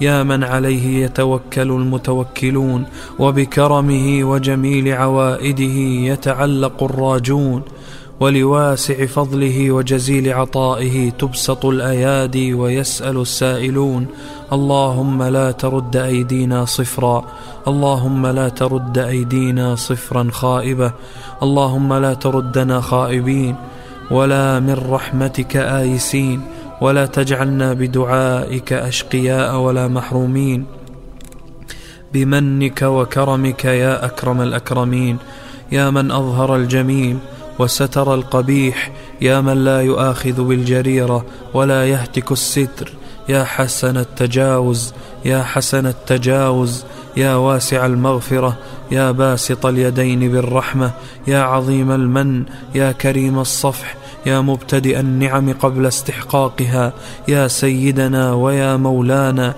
يا من عليه يتوكل المتوكلون وبكرمه وجميل عوائده يتعلق الراجون. ولواسع فضله وجزيل عطائه تبسط الأيادي ويسأل السائلون. اللهم لا ترد أيدينا صفرا اللهم لا ترد أيدينا صفرا خائبة اللهم لا تردنا خائبين. ولا من رحمتك آيسين. ولا تجعلنا بدعائك أشقياء ولا محرومين. بمنك وكرمك يا أكرم الأكرمين يا من أظهر الجميل وستر القبيح يا من لا يؤاخذ بالجريرة ولا يهتك الستر. يا حسن التجاوز يا حسن التجاوز يا واسع المغفرة يا باسط اليدين بالرحمة يا عظيم المن يا كريم الصفح يا مبتدئ النعم قبل استحقاقها يا سيدنا ويا مولانا.